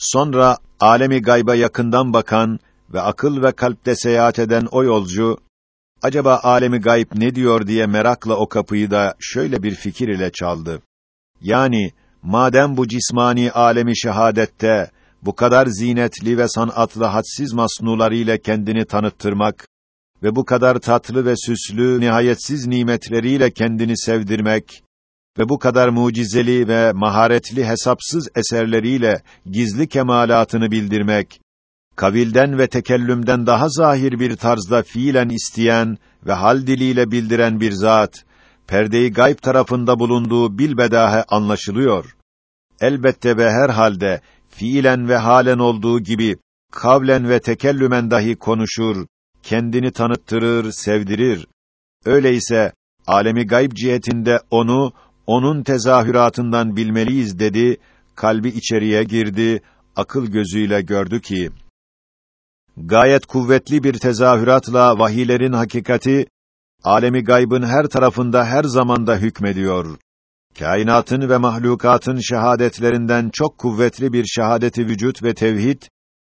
Sonra alemi gayba yakından bakan ve akıl ve kalpte seyahat eden o yolcu acaba alemi gayb ne diyor diye merakla o kapıyı da şöyle bir fikir ile çaldı. Yani madem bu cismani alemi şehadette bu kadar zinetli ve sanatlı hadsiz masnularıyla kendini tanıttırmak ve bu kadar tatlı ve süslü nihayetsiz nimetleriyle kendini sevdirmek ve bu kadar mucizeli ve maharetli hesapsız eserleriyle gizli kemalatını bildirmek, kavilden ve tekellümden daha zahir bir tarzda fiilen isteyen ve hal diliyle bildiren bir zat, perdeyi gayb tarafında bulunduğu bilbedahe anlaşılıyor. Elbette ve her halde fiilen ve halen olduğu gibi kavlen ve tekellümen dahi konuşur, kendini tanıttırır, sevdirir. Öyleyse alemi gayb cihetinde onu onun tezahüratından bilmeliyiz dedi, kalbi içeriye girdi, akıl gözüyle gördü ki gayet kuvvetli bir tezahüratla vahiylerin hakikati alemi gaybın her tarafında her zamanda hükmediyor. Kainatın ve mahlukatın şehadetlerinden çok kuvvetli bir şehadeti vücut ve tevhid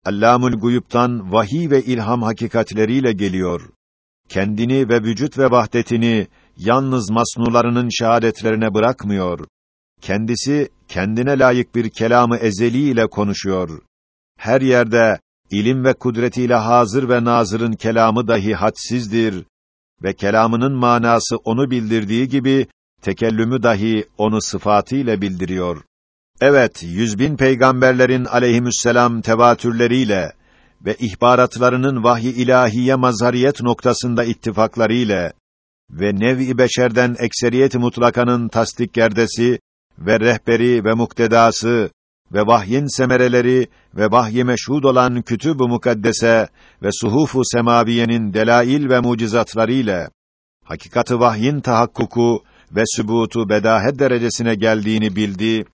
Allamul Guyub'tan vahiy ve ilham hakikatleriyle geliyor. Kendini ve vücut ve vahdetini yalnız masnularının şehadetlerine bırakmıyor. Kendisi kendine layık bir kelamı ezeli ile konuşuyor. Her yerde ilim ve kudretiyle hazır ve nazırın kelamı dahi hadsizdir ve kelamının manası onu bildirdiği gibi tekellümü dahi onu sıfatıyla bildiriyor. Evet, yüz bin peygamberlerin aleyhimüsselam tevatürleriyle ve ihbaratlarının vahyi ilahiye mazhariyet noktasında ittifaklarıyla ve nev-i beşerden ekseriyet mutlakanın tasdik gerdesi ve rehberi ve muktedası ve vahyin semereleri ve vahyi meşhud olan kütüb-ü mukaddese ve suhuf-u semaviyenin delail ve mucizatlarıyla hakikati vahyin tahakkuku ve sübutu bedahet derecesine geldiğini bildi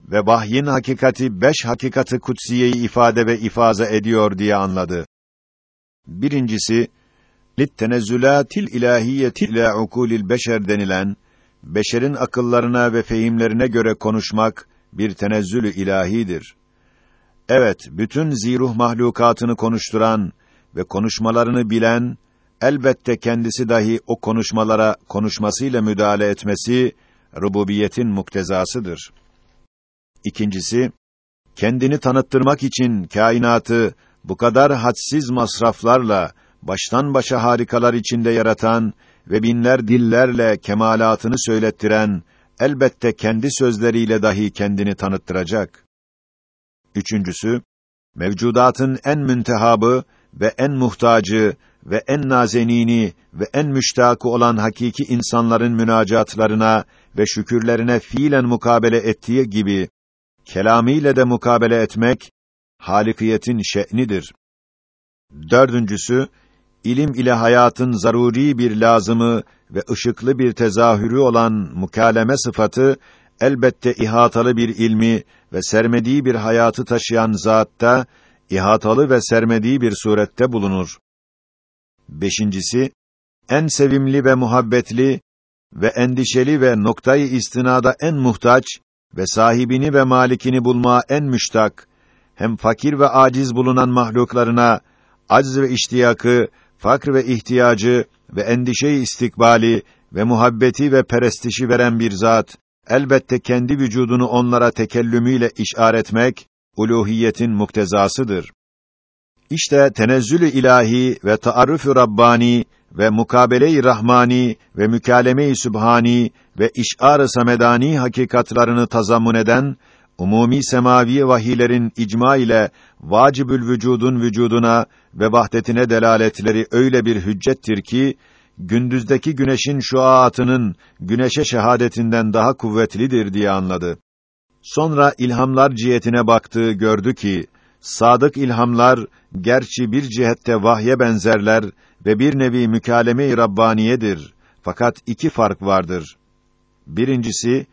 ve vahyin hakikati beş hakikati kutsiyeyi ifade ve ifaza ediyor diye anladı. Birincisi littenezzülatil ilahiyeti ila ukulil beşer denilen beşerin akıllarına ve fehimlerine göre konuşmak bir tenezzülü ilahidir. Evet, bütün ziruh mahlukatını konuşturan ve konuşmalarını bilen elbette kendisi dahi o konuşmalara konuşmasıyla müdahale etmesi rububiyetin muktezasıdır. İkincisi, kendini tanıttırmak için kainatı bu kadar hadsiz masraflarla baştan başa harikalar içinde yaratan ve binler dillerle kemalatını söylettiren elbette kendi sözleriyle dahi kendini tanıttıracak. Üçüncüsü, mevcudatın en müntehabı ve en muhtacı ve en nazenini ve en müştakı olan hakiki insanların münacatlarına ve şükürlerine fiilen mukabele ettiği gibi kelamiyle de mukabele etmek halikiyetin şe'nidir. Dördüncüsü ilim ile hayatın zaruri bir lazımı ve ışıklı bir tezahürü olan mukaleme sıfatı elbette ihatalı bir ilmi ve sermediği bir hayatı taşıyan zatta ihatalı ve sermediği bir surette bulunur. Beşincisi en sevimli ve muhabbetli ve endişeli ve noktayı istinada en muhtaç ve sahibini ve malikini bulmaya en müştak hem fakir ve aciz bulunan mahluklarına acz ve iştiyakı fakr ve ihtiyacı ve endişeyi istikbali ve muhabbeti ve perestişi veren bir zat, elbette kendi vücudunu onlara tekellümüyle işaretmek, uluhiyetin muktezasıdır. İşte tenezzülü ilahi ve taarrufu rabbani ve mukabele-i rahmani ve mükalemeyi sübhani ve iş'ar-ı samedani hakikatlarını tazammun eden umumi semavi vahiylerin icma ile vacibül vücudun vücuduna ve vahdetine delaletleri öyle bir hüccettir ki gündüzdeki güneşin şuaatının güneşe şehadetinden daha kuvvetlidir diye anladı. Sonra ilhamlar cihetine baktı, gördü ki sadık ilhamlar gerçi bir cihette vahye benzerler ve bir nevi mükaleme-i rabbaniyedir. Fakat iki fark vardır. Birincisi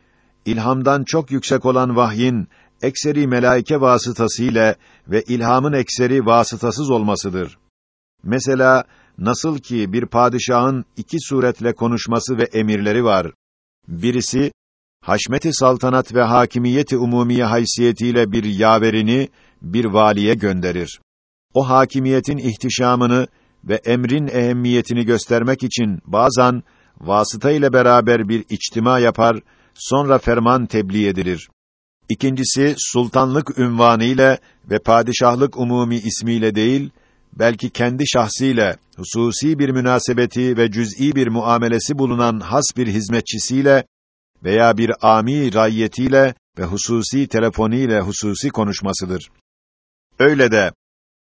ilhamdan çok yüksek olan vahyin ekseri melaike vasıtasıyla ve ilhamın ekseri vasıtasız olmasıdır. Mesela nasıl ki bir padişahın iki suretle konuşması ve emirleri var. Birisi haşmeti saltanat ve hakimiyeti umumiye haysiyetiyle bir yaverini bir valiye gönderir. O hakimiyetin ihtişamını ve emrin ehemmiyetini göstermek için bazen vasıta ile beraber bir içtima yapar, sonra ferman tebliğ edilir. İkincisi sultanlık ünvanı ile ve padişahlık umumi ismiyle değil, belki kendi şahsiyle hususi bir münasebeti ve cüz'i bir muamelesi bulunan has bir hizmetçisiyle veya bir ami rayyetiyle ve hususi telefoniyle hususi konuşmasıdır. Öyle de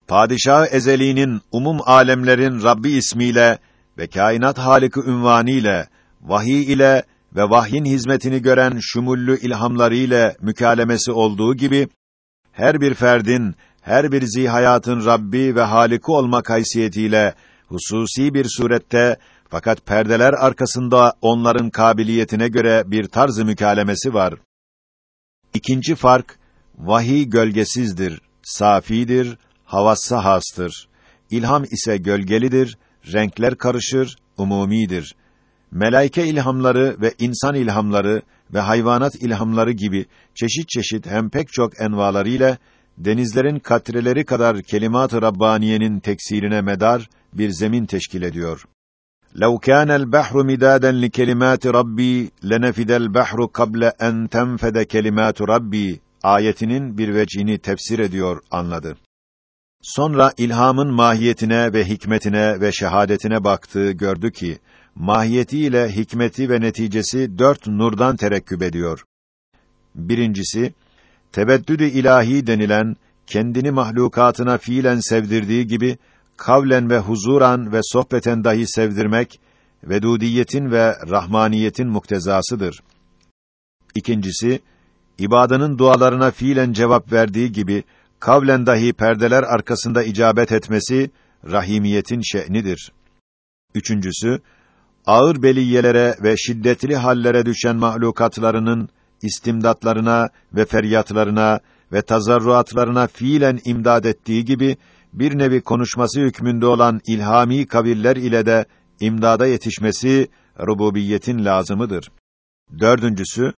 padişah ezeliğinin umum alemlerin Rabbi ismiyle ve kainat haliki ünvanı ile vahiy ile ve vahyin hizmetini gören şumullü ilhamları ile mükalemesi olduğu gibi her bir ferdin her bir zihayatın Rabbi ve Haliki olmak haysiyetiyle hususi bir surette fakat perdeler arkasında onların kabiliyetine göre bir tarzı mükalemesi var. İkinci fark vahiy gölgesizdir, safidir, havassa hastır. İlham ise gölgelidir, renkler karışır, umumidir. Melaike ilhamları ve insan ilhamları ve hayvanat ilhamları gibi çeşit çeşit hem pek çok envalarıyla denizlerin katreleri kadar kelimat-ı rabbaniyenin teksirine medar bir zemin teşkil ediyor. لو كان البحر مدادا لكلمات ربي لنفد البحر قبل أن تنفد كلمات ربي ayetinin bir vecini tefsir ediyor anladı. Sonra ilhamın mahiyetine ve hikmetine ve şehadetine baktı, gördü ki mahiyetiyle hikmeti ve neticesi dört nurdan terekküp ediyor. Birincisi tebeddüd-i ilahi denilen kendini mahlukatına fiilen sevdirdiği gibi kavlen ve huzuran ve sohbeten dahi sevdirmek vedudiyetin ve rahmaniyetin muktezasıdır. İkincisi ibadanın dualarına fiilen cevap verdiği gibi kavlen dahi perdeler arkasında icabet etmesi rahimiyetin şe'nidir. Üçüncüsü ağır beliyelere ve şiddetli hallere düşen mahlukatlarının istimdatlarına ve feryatlarına ve tazarruatlarına fiilen imdad ettiği gibi bir nevi konuşması hükmünde olan ilhami kaviller ile de imdada yetişmesi rububiyetin lazımıdır. Dördüncüsü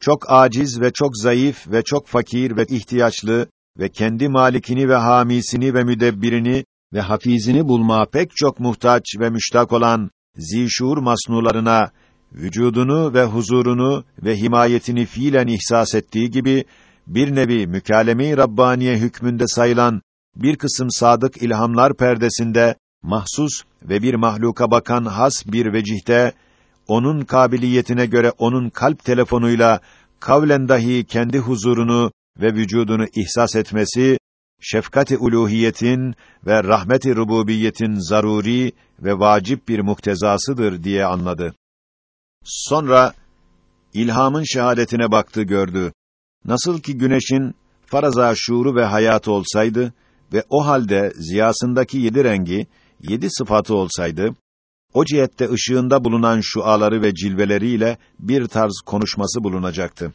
çok aciz ve çok zayıf ve çok fakir ve ihtiyaçlı ve kendi malikini ve hamisini ve müdebbirini ve hafizini bulma pek çok muhtaç ve müştak olan zişur masnularına vücudunu ve huzurunu ve himayetini fiilen ihsas ettiği gibi bir nevi mükâleme-i Rabbaniye hükmünde sayılan bir kısım sadık ilhamlar perdesinde mahsus ve bir mahluka bakan has bir vecihte onun kabiliyetine göre onun kalp telefonuyla kavlen dahi kendi huzurunu ve vücudunu ihsas etmesi şefkat-i uluhiyetin ve rahmet-i rububiyetin zaruri ve vacip bir muktezasıdır diye anladı. Sonra ilhamın şehadetine baktı gördü. Nasıl ki güneşin faraza şuuru ve hayatı olsaydı ve o halde ziyasındaki yedi rengi, yedi sıfatı olsaydı, o cihette ışığında bulunan şuaları ve cilveleriyle bir tarz konuşması bulunacaktı.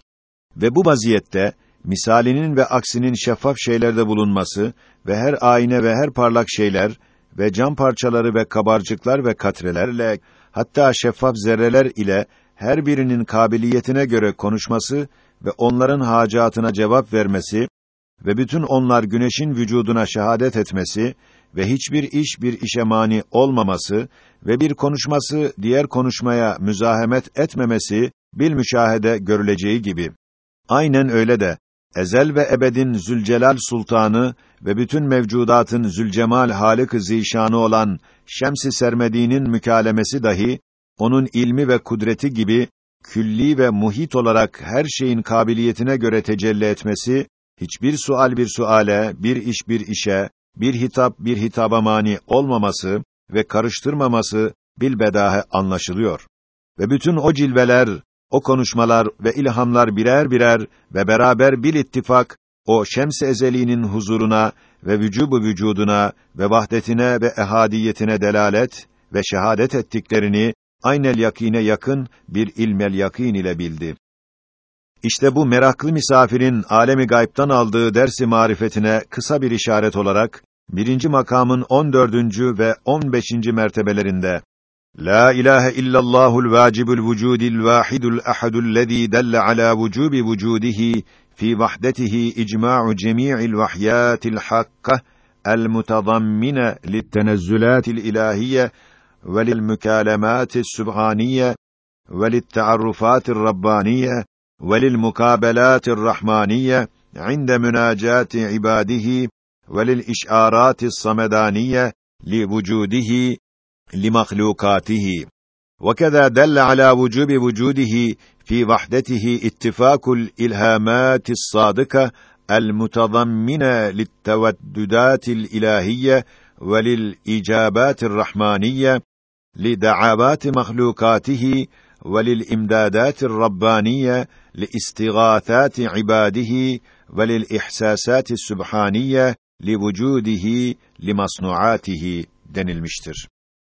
Ve bu vaziyette misalinin ve aksinin şeffaf şeylerde bulunması ve her ayna ve her parlak şeyler ve cam parçaları ve kabarcıklar ve katrelerle hatta şeffaf zerreler ile her birinin kabiliyetine göre konuşması ve onların hacatına cevap vermesi ve bütün onlar güneşin vücuduna şehadet etmesi ve hiçbir iş bir işe mani olmaması ve bir konuşması diğer konuşmaya müzahemet etmemesi bil müşahede görüleceği gibi. Aynen öyle de ezel ve ebedin Zülcelal Sultanı ve bütün mevcudatın Zülcemal Halik-i Zişanı olan Şems-i Sermedi'nin mükalemesi dahi onun ilmi ve kudreti gibi külli ve muhit olarak her şeyin kabiliyetine göre tecelli etmesi hiçbir sual bir suale, bir iş bir işe, bir hitap bir hitaba mani olmaması ve karıştırmaması bilbedahe anlaşılıyor. Ve bütün o cilveler, o konuşmalar ve ilhamlar birer birer ve beraber bir ittifak o şems-i ezeliğinin huzuruna ve vücubu vücuduna ve vahdetine ve ehadiyetine delalet ve şehadet ettiklerini aynel yakine yakın bir ilmel yakin ile bildi. İşte bu meraklı misafirin alemi gaybtan aldığı dersi marifetine kısa bir işaret olarak birinci makamın on dördüncü ve on لا إله إلا الله الواجب الوجود الواحد الأحد الذي دل على وجوب وجوده في وحدته إجماع جميع الوحيات الحقة المتضمنة للتنزلات الإلهية وللمكالمات السبحانية وللتعرفات الربانية وللمقابلات الرحمانية عند مناجاة عباده وللإشعارات الصمدانية لوجوده لمخلوقاته وكذا دل على وجوب وجوده في وحدته اتفاق الإلهامات الصادقة المتضمنة للتوددات الإلهية وللإجابات الرحمانية لدعوات مخلوقاته وللإمدادات الربانية لاستغاثات عباده وللإحساسات السبحانية لوجوده لمصنوعاته denilmiştir.